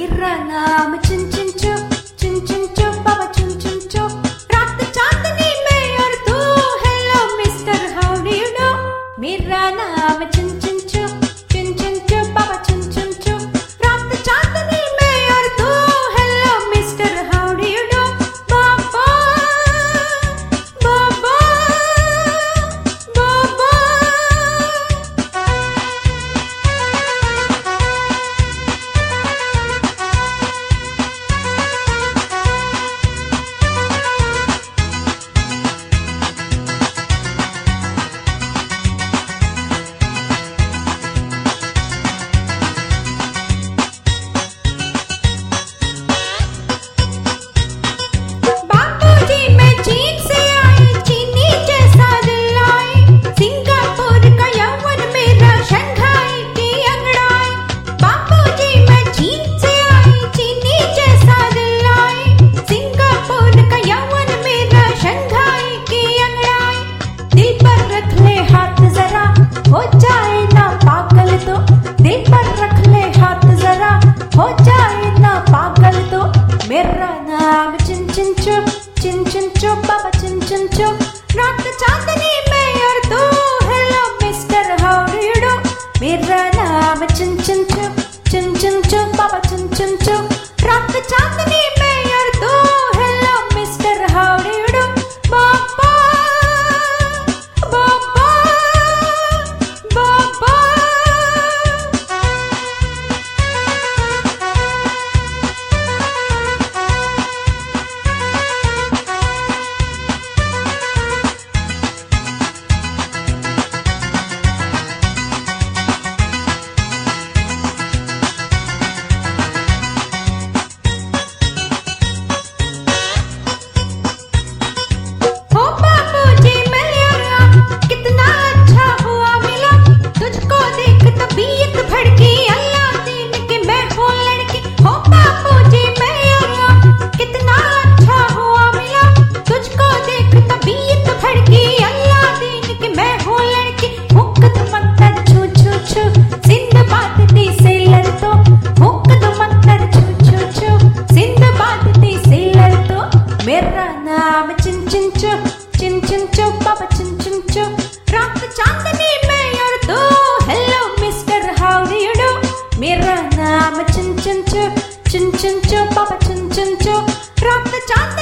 ఎర్ర నామ చించు చించు బాబా చించు రాత్రి చాందని మేయర్ తూ hello mister how do you know మిర్రా chin choo, papa chin chin choo. Rock the chandelier.